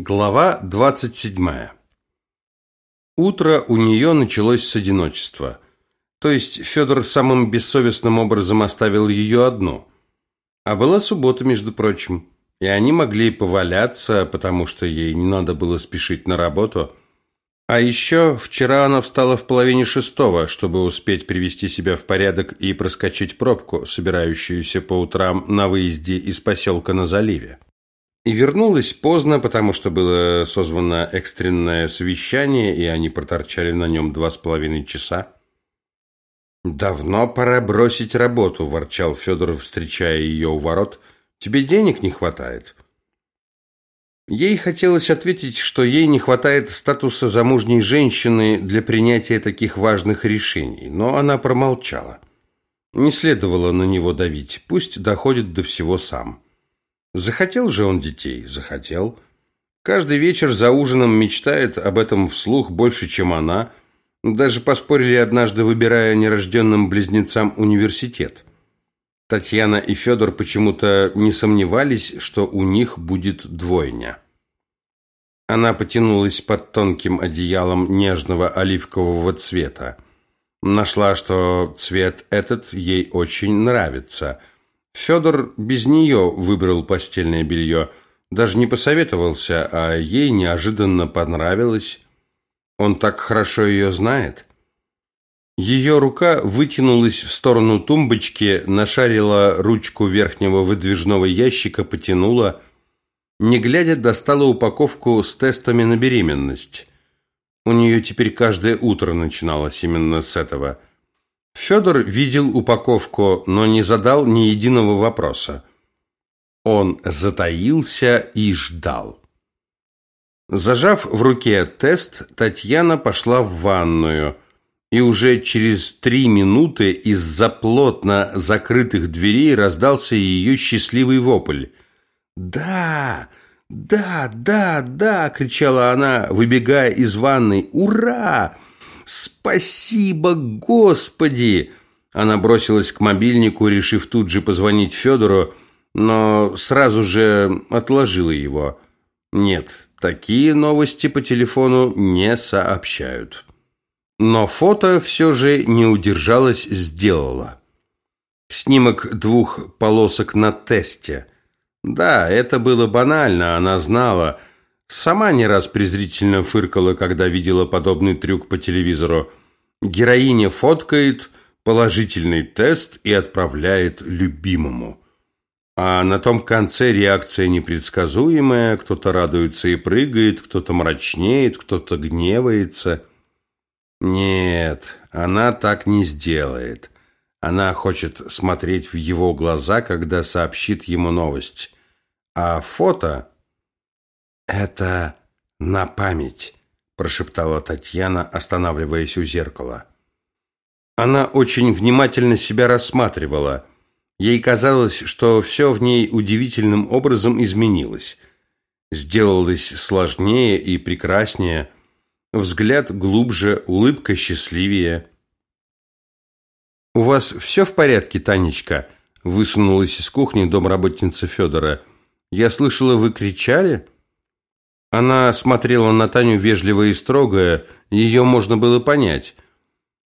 Глава 27. Утро у нее началось с одиночества. То есть Федор самым бессовестным образом оставил ее одну. А была суббота, между прочим. И они могли поваляться, потому что ей не надо было спешить на работу. А еще вчера она встала в половине шестого, чтобы успеть привести себя в порядок и проскочить пробку, собирающуюся по утрам на выезде из поселка на заливе и вернулась поздно, потому что было созвано экстренное совещание, и они проторчали на нем два с половиной часа. «Давно пора бросить работу», – ворчал Федор, встречая ее у ворот. «Тебе денег не хватает?» Ей хотелось ответить, что ей не хватает статуса замужней женщины для принятия таких важных решений, но она промолчала. Не следовало на него давить, пусть доходит до всего сам. Захотел же он детей? Захотел. Каждый вечер за ужином мечтает об этом вслух больше, чем она. Даже поспорили однажды, выбирая нерожденным близнецам университет. Татьяна и Федор почему-то не сомневались, что у них будет двойня. Она потянулась под тонким одеялом нежного оливкового цвета. Нашла, что цвет этот ей очень нравится – Федор без нее выбрал постельное белье, даже не посоветовался, а ей неожиданно понравилось. Он так хорошо ее знает. Ее рука вытянулась в сторону тумбочки, нашарила ручку верхнего выдвижного ящика, потянула. Не глядя, достала упаковку с тестами на беременность. У нее теперь каждое утро начиналось именно с этого – Федор видел упаковку, но не задал ни единого вопроса. Он затаился и ждал. Зажав в руке тест, Татьяна пошла в ванную, и уже через три минуты из-за плотно закрытых дверей раздался ее счастливый вопль. «Да! Да! Да! Да!» – кричала она, выбегая из ванной. «Ура!» «Спасибо, Господи!» Она бросилась к мобильнику, решив тут же позвонить Федору, но сразу же отложила его. Нет, такие новости по телефону не сообщают. Но фото все же не удержалась, сделала. Снимок двух полосок на тесте. Да, это было банально, она знала – Сама не раз презрительно фыркала, когда видела подобный трюк по телевизору. Героиня фоткает положительный тест и отправляет любимому. А на том конце реакция непредсказуемая, кто-то радуется и прыгает, кто-то мрачнеет, кто-то гневается. Нет, она так не сделает. Она хочет смотреть в его глаза, когда сообщит ему новость. А фото «Это на память», – прошептала Татьяна, останавливаясь у зеркала. Она очень внимательно себя рассматривала. Ей казалось, что все в ней удивительным образом изменилось. Сделалось сложнее и прекраснее, взгляд глубже, улыбка счастливее. «У вас все в порядке, Танечка?» – высунулась из кухни домработница Федора. «Я слышала, вы кричали?» Она смотрела на Таню вежливо и строго, ее можно было понять.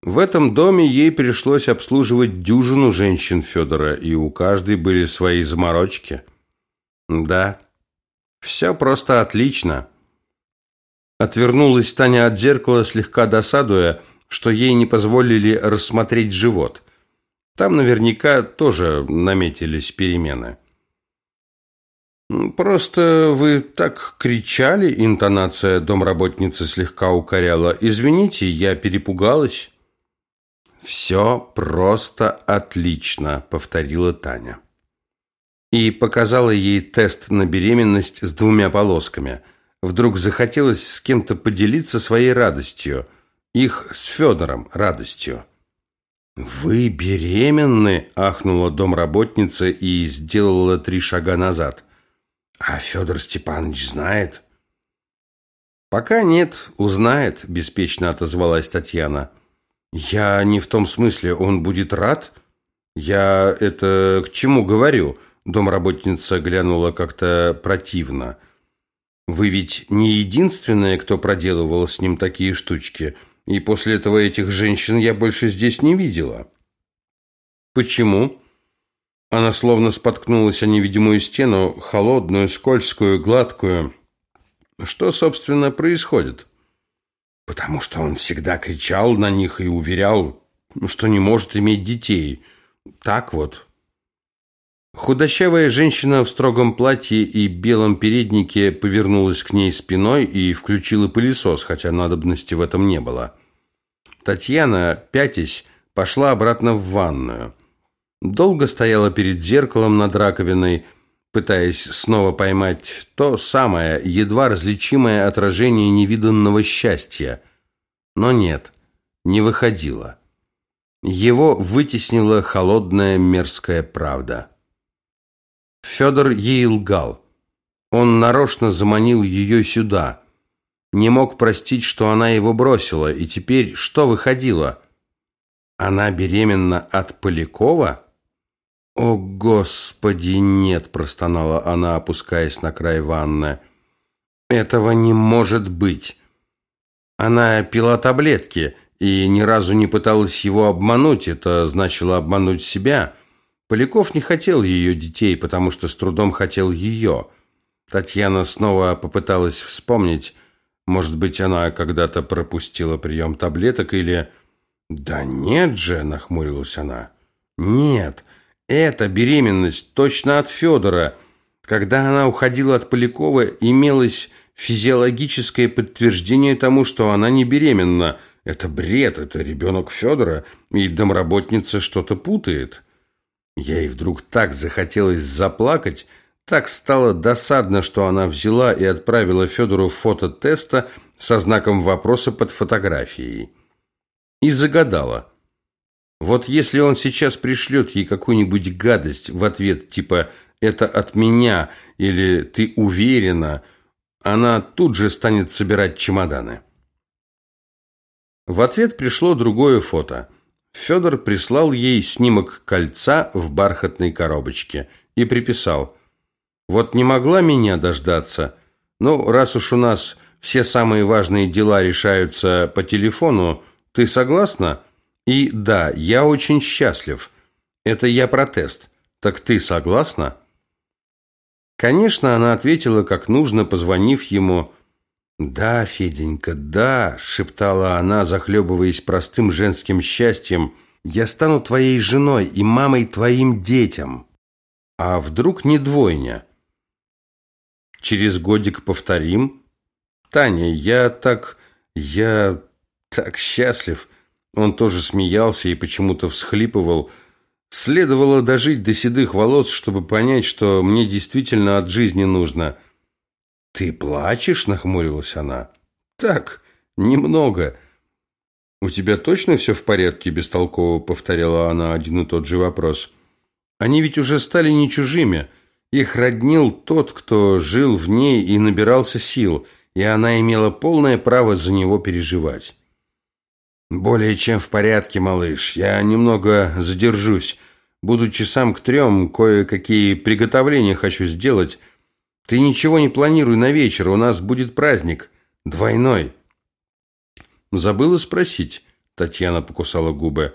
В этом доме ей пришлось обслуживать дюжину женщин Федора, и у каждой были свои заморочки. Да, все просто отлично. Отвернулась Таня от зеркала, слегка досадуя, что ей не позволили рассмотреть живот. Там наверняка тоже наметились перемены. «Просто вы так кричали», – интонация домработницы слегка укоряла. «Извините, я перепугалась». «Все просто отлично», – повторила Таня. И показала ей тест на беременность с двумя полосками. Вдруг захотелось с кем-то поделиться своей радостью. Их с Федором радостью. «Вы беременны?» – ахнула домработница и сделала три шага назад. А Федор Степанович знает? Пока нет, узнает, беспечно отозвалась Татьяна. Я не в том смысле, он будет рад? Я это к чему говорю? Домработница глянула как-то противно. Вы ведь не единственная, кто проделывал с ним такие штучки, и после этого этих женщин я больше здесь не видела. Почему? Она словно споткнулась о невидимую стену, холодную, скользкую, гладкую. Что, собственно, происходит? Потому что он всегда кричал на них и уверял, что не может иметь детей. Так вот. Худощавая женщина в строгом платье и белом переднике повернулась к ней спиной и включила пылесос, хотя надобности в этом не было. Татьяна, пятясь, пошла обратно в ванную. Долго стояла перед зеркалом над раковиной, пытаясь снова поймать то самое, едва различимое отражение невиданного счастья. Но нет, не выходило. Его вытеснила холодная мерзкая правда. Федор ей лгал. Он нарочно заманил ее сюда. Не мог простить, что она его бросила, и теперь что выходило? Она беременна от Полякова? «О, Господи, нет!» – простонала она, опускаясь на край ванны. «Этого не может быть!» Она пила таблетки и ни разу не пыталась его обмануть, это значило обмануть себя – Поляков не хотел ее детей, потому что с трудом хотел ее. Татьяна снова попыталась вспомнить, может быть, она когда-то пропустила прием таблеток или... «Да нет же!» – нахмурилась она. «Нет, эта беременность точно от Федора. Когда она уходила от Полякова, имелось физиологическое подтверждение тому, что она не беременна. Это бред, это ребенок Федора, и домработница что-то путает». Ей вдруг так захотелось заплакать, так стало досадно, что она взяла и отправила Федору фото теста со знаком вопроса под фотографией. И загадала. Вот если он сейчас пришлет ей какую-нибудь гадость в ответ, типа «это от меня» или «ты уверена», она тут же станет собирать чемоданы. В ответ пришло другое фото – Федор прислал ей снимок кольца в бархатной коробочке и приписал «Вот не могла меня дождаться. Ну, раз уж у нас все самые важные дела решаются по телефону, ты согласна? И да, я очень счастлив. Это я протест. Так ты согласна?» Конечно, она ответила как нужно, позвонив ему. «Да, Феденька, да», — шептала она, захлебываясь простым женским счастьем, «я стану твоей женой и мамой твоим детям». А вдруг не двойня? Через годик повторим? Таня, я так... я так счастлив. Он тоже смеялся и почему-то всхлипывал. Следовало дожить до седых волос, чтобы понять, что мне действительно от жизни нужно – «Ты плачешь?» – нахмурилась она. «Так, немного». «У тебя точно все в порядке?» – бестолково повторяла она один и тот же вопрос. «Они ведь уже стали не чужими. Их роднил тот, кто жил в ней и набирался сил, и она имела полное право за него переживать». «Более чем в порядке, малыш. Я немного задержусь. Буду часам к трем, кое-какие приготовления хочу сделать». Ты ничего не планируй на вечер, у нас будет праздник. Двойной. Забыла спросить. Татьяна покусала губы.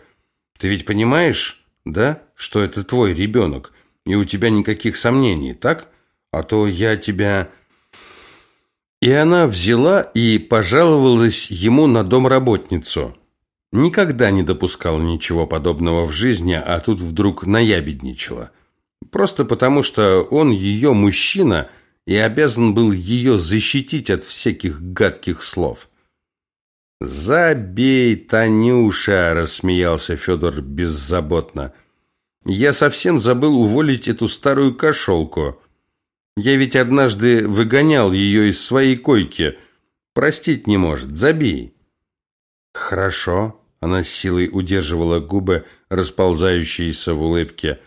Ты ведь понимаешь, да, что это твой ребенок, и у тебя никаких сомнений, так? А то я тебя... И она взяла и пожаловалась ему на домработницу. Никогда не допускала ничего подобного в жизни, а тут вдруг наябедничала. Просто потому, что он ее мужчина – и обязан был ее защитить от всяких гадких слов. «Забей, Танюша!» – рассмеялся Федор беззаботно. «Я совсем забыл уволить эту старую кошелку. Я ведь однажды выгонял ее из своей койки. Простить не может. Забей!» «Хорошо», – она с силой удерживала губы, расползающиеся в улыбке.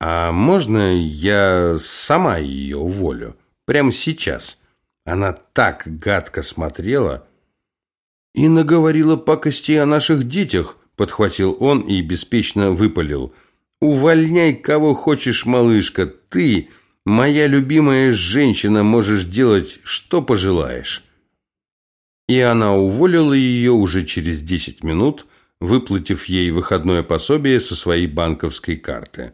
«А можно я сама ее уволю?» Прямо сейчас. Она так гадко смотрела и наговорила пакости о наших детях, подхватил он и беспечно выпалил. Увольняй кого хочешь, малышка, ты Моя любимая женщина, можешь делать, что пожелаешь». И она уволила ее уже через десять минут, выплатив ей выходное пособие со своей банковской карты.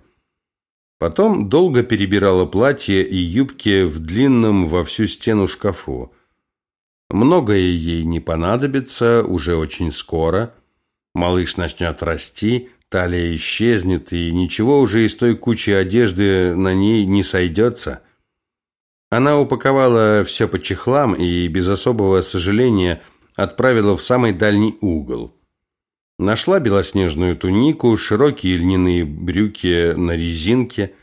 Потом долго перебирала платья и юбки в длинном во всю стену шкафу. Многое ей не понадобится уже очень скоро. Малыш начнет расти, талия исчезнет, и ничего уже из той кучи одежды на ней не сойдется. Она упаковала все по чехлам и без особого сожаления отправила в самый дальний угол. Нашла белоснежную тунику, широкие льняные брюки на резинке.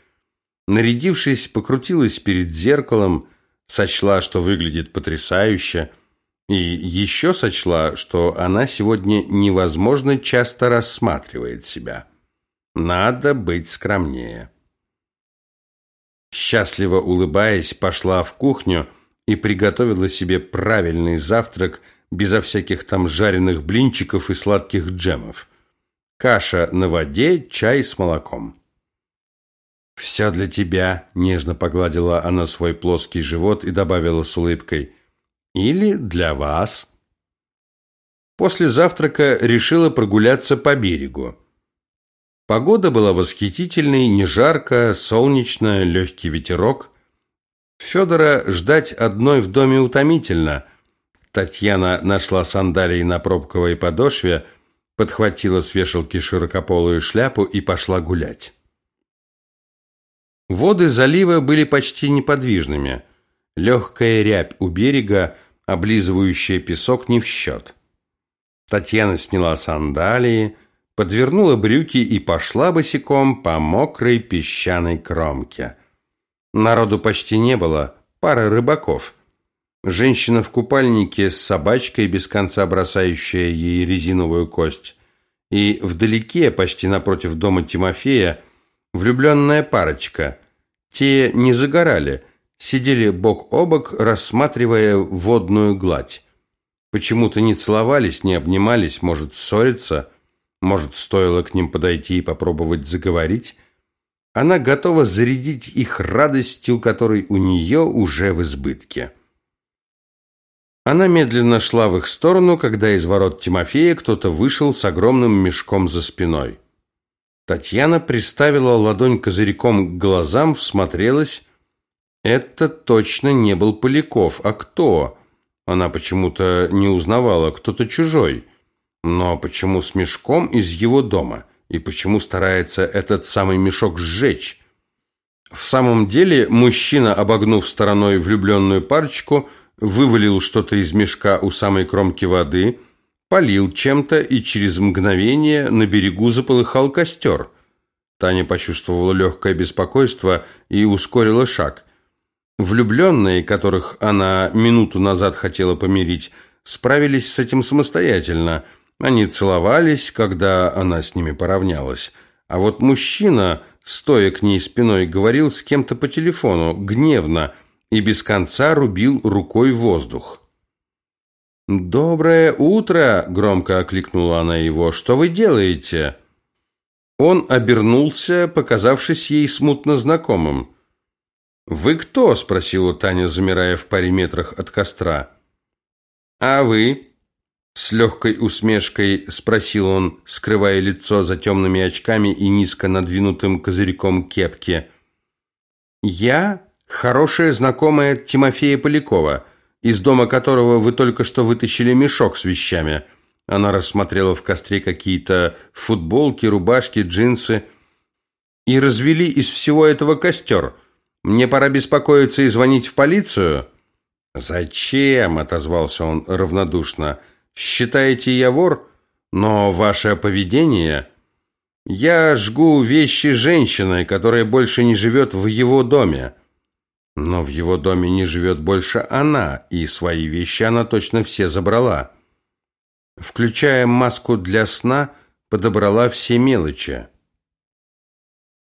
Нарядившись, покрутилась перед зеркалом, сочла, что выглядит потрясающе, и еще сочла, что она сегодня невозможно часто рассматривает себя. Надо быть скромнее. Счастливо улыбаясь, пошла в кухню и приготовила себе правильный завтрак безо всяких там жареных блинчиков и сладких джемов. Каша на воде, чай с молоком. «Все для тебя», – нежно погладила она свой плоский живот и добавила с улыбкой. «Или для вас». После завтрака решила прогуляться по берегу. Погода была восхитительной, не жарко, солнечно, легкий ветерок. Федора ждать одной в доме утомительно. Татьяна нашла сандалии на пробковой подошве, подхватила с вешалки широкополую шляпу и пошла гулять. Воды залива были почти неподвижными. Легкая рябь у берега, облизывающая песок, не в счет. Татьяна сняла сандалии, подвернула брюки и пошла босиком по мокрой песчаной кромке. Народу почти не было, пара рыбаков. Женщина в купальнике с собачкой, без конца бросающая ей резиновую кость. И вдалеке, почти напротив дома Тимофея, влюбленная парочка. Те не загорали, сидели бок о бок, рассматривая водную гладь. Почему-то не целовались, не обнимались, может, ссориться – может, стоило к ним подойти и попробовать заговорить? Она готова зарядить их радостью, которой у нее уже в избытке. Она медленно шла в их сторону, когда из ворот Тимофея кто-то вышел с огромным мешком за спиной. Татьяна приставила ладонь козырьком к глазам, всмотрелась. Это точно не был Поляков. А кто? Она почему-то не узнавала. Кто-то чужой. Но почему с мешком из его дома? И почему старается этот самый мешок сжечь? В самом деле, мужчина, обогнув стороной влюбленную парочку, вывалил что-то из мешка у самой кромки воды, полил чем-то, и через мгновение на берегу заполыхал костер. Таня почувствовала легкое беспокойство и ускорила шаг. Влюбленные, которых она минуту назад хотела помирить, справились с этим самостоятельно – они целовались, когда она с ними поравнялась. А вот мужчина, стоя к ней спиной, говорил с кем-то по телефону, гневно, и без конца рубил рукой воздух. «Доброе утро!» – громко окликнула она его. «Что вы делаете?» Он обернулся, показавшись ей смутно знакомым. «Вы кто?» – спросила Таня, замирая в паре метрах от костра. «А вы?» С легкой усмешкой спросил он, скрывая лицо за темными очками и низко надвинутым козырьком кепки. «Я хорошая знакомая Тимофея Полякова, из дома которого вы только что вытащили мешок с вещами». Она рассмотрела в костре какие-то футболки, рубашки, джинсы. «И развели из всего этого костер. Мне пора беспокоиться и звонить в полицию?» «Зачем?» – отозвался он равнодушно – Считаете, я вор? Но ваше поведение... Я жгу вещи женщины, которая больше не живет в его доме. Но в его доме не живет больше она, и свои вещи она точно все забрала. Включая маску для сна, подобрала все мелочи.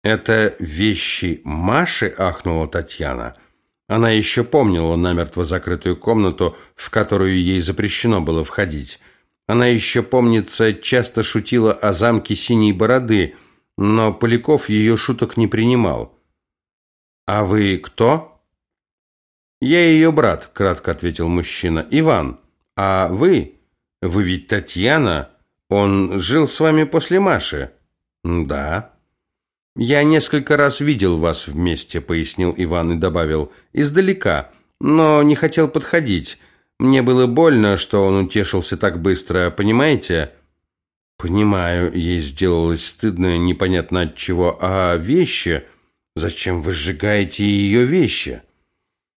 «Это вещи Маши?» – ахнула Татьяна – она еще помнила намертво закрытую комнату, в которую ей запрещено было входить. Она еще, помнится, часто шутила о замке Синей Бороды, но Поляков ее шуток не принимал. А вы кто? Я ее брат, кратко ответил мужчина. Иван. А вы? Вы ведь Татьяна? Он жил с вами после Маши? Да. Я несколько раз видел вас вместе, пояснил Иван и добавил, издалека, но не хотел подходить. Мне было больно, что он утешился так быстро, понимаете? Понимаю, ей сделалось стыдно, непонятно от чего, а вещи? Зачем вы сжигаете ее вещи?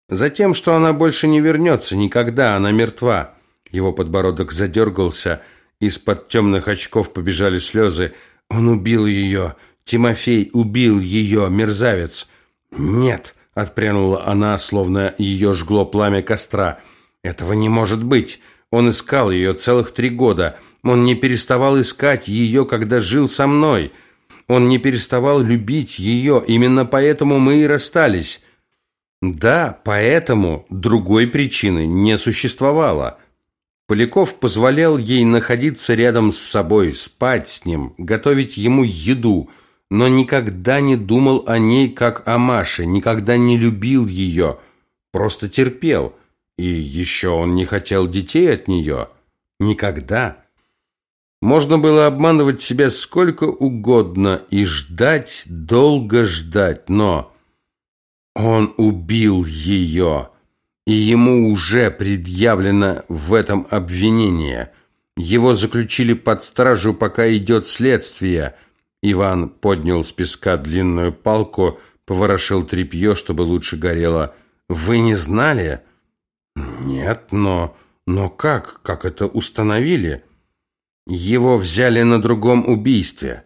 Затем, что она больше не вернется никогда, она мертва. Его подбородок задергался, из-под темных очков побежали слезы. Он убил ее. Тимофей убил ее, мерзавец. Нет, отпрянула она, словно ее жгло пламя костра. Этого не может быть. Он искал ее целых три года. Он не переставал искать ее, когда жил со мной. Он не переставал любить ее. Именно поэтому мы и расстались. Да, поэтому другой причины не существовало. Поляков позволял ей находиться рядом с собой, спать с ним, готовить ему еду, но никогда не думал о ней как о Маше, никогда не любил ее, просто терпел. И еще он не хотел детей от нее. Никогда. Можно было обманывать себя сколько угодно и ждать, долго ждать, но он убил ее и ему уже предъявлено в этом обвинение. Его заключили под стражу, пока идет следствие. Иван поднял с песка длинную палку, поворошил тряпье, чтобы лучше горело. «Вы не знали?» «Нет, но... Но как? Как это установили?» «Его взяли на другом убийстве.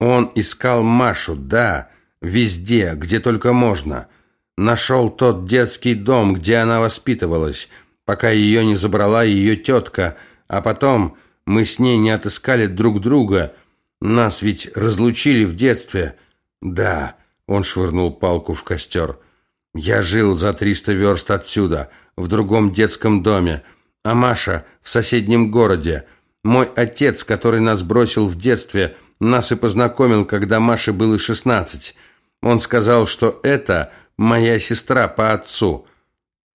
Он искал Машу, да, везде, где только можно». Нашел тот детский дом, где она воспитывалась, пока ее не забрала ее тетка, а потом мы с ней не отыскали друг друга. Нас ведь разлучили в детстве. Да, он швырнул палку в костер. Я жил за триста верст отсюда, в другом детском доме, а Маша в соседнем городе. Мой отец, который нас бросил в детстве, нас и познакомил, когда Маше было шестнадцать. Он сказал, что это моя сестра по отцу.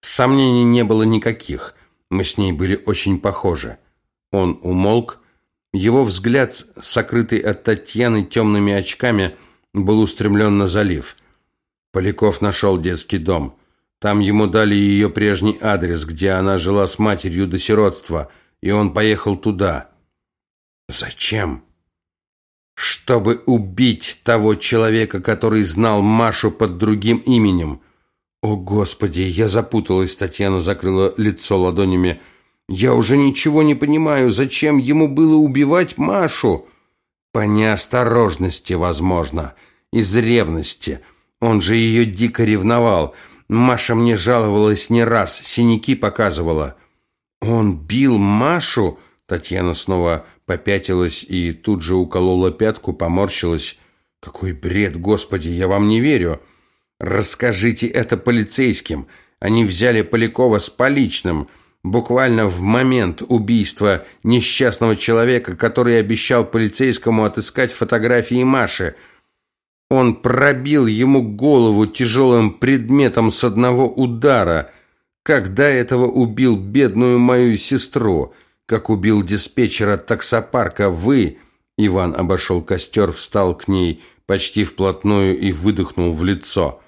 Сомнений не было никаких. Мы с ней были очень похожи. Он умолк. Его взгляд, сокрытый от Татьяны темными очками, был устремлен на залив. Поляков нашел детский дом. Там ему дали ее прежний адрес, где она жила с матерью до сиротства, и он поехал туда. Зачем? Чтобы убить того человека, который знал Машу под другим именем. О, Господи, я запуталась, Татьяна закрыла лицо ладонями. Я уже ничего не понимаю, зачем ему было убивать Машу? По неосторожности, возможно, из ревности. Он же ее дико ревновал. Маша мне жаловалась не раз, синяки показывала. Он бил Машу? Татьяна снова попятилась и тут же уколола пятку, поморщилась. «Какой бред, Господи, я вам не верю!» «Расскажите это полицейским!» Они взяли Полякова с поличным, буквально в момент убийства несчастного человека, который обещал полицейскому отыскать фотографии Маши. Он пробил ему голову тяжелым предметом с одного удара, как до этого убил бедную мою сестру как убил диспетчера таксопарка вы...» Иван обошел костер, встал к ней почти вплотную и выдохнул в лицо.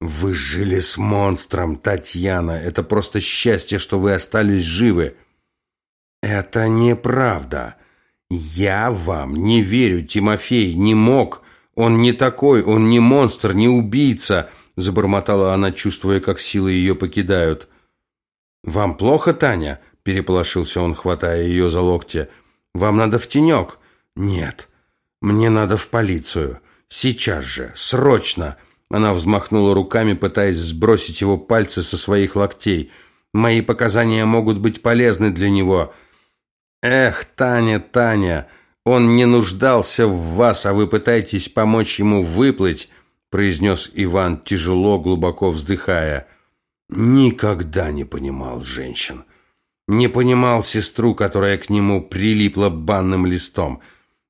«Вы жили с монстром, Татьяна. Это просто счастье, что вы остались живы». «Это неправда. Я вам не верю, Тимофей. Не мог. Он не такой, он не монстр, не убийца», забормотала она, чувствуя, как силы ее покидают. «Вам плохо, Таня?» Переполошился он, хватая ее за локти. «Вам надо в тенек?» «Нет, мне надо в полицию. Сейчас же, срочно!» Она взмахнула руками, пытаясь сбросить его пальцы со своих локтей. «Мои показания могут быть полезны для него». «Эх, Таня, Таня, он не нуждался в вас, а вы пытаетесь помочь ему выплыть», произнес Иван, тяжело, глубоко вздыхая. «Никогда не понимал женщин». Не понимал сестру, которая к нему прилипла банным листом.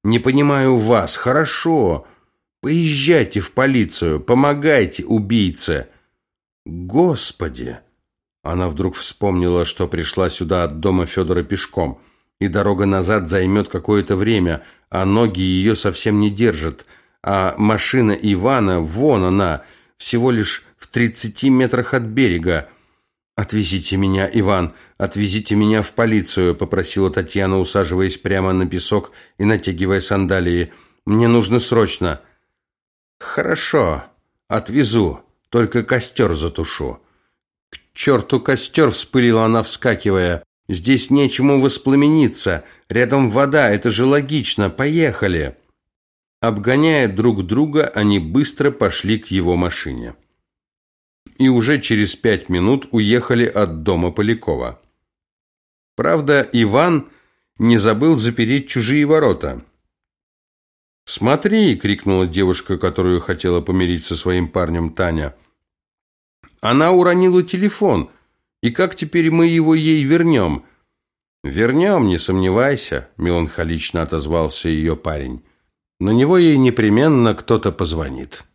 Не понимаю вас. Хорошо. Поезжайте в полицию, помогайте убийце. Господи! Она вдруг вспомнила, что пришла сюда от дома Федора пешком, и дорога назад займет какое-то время, а ноги ее совсем не держат, а машина Ивана, вон она, всего лишь в тридцати метрах от берега. «Отвезите меня, Иван, отвезите меня в полицию», – попросила Татьяна, усаживаясь прямо на песок и натягивая сандалии. «Мне нужно срочно». «Хорошо, отвезу, только костер затушу». «К черту костер!» – вспылила она, вскакивая. «Здесь нечему воспламениться. Рядом вода, это же логично. Поехали!» Обгоняя друг друга, они быстро пошли к его машине. И уже через пять минут уехали от дома Полякова. Правда, Иван не забыл запереть чужие ворота. «Смотри!» – крикнула девушка, которую хотела помирить со своим парнем Таня. «Она уронила телефон, и как теперь мы его ей вернем?» «Вернем, не сомневайся», – меланхолично отозвался ее парень. «На него ей непременно кто-то позвонит».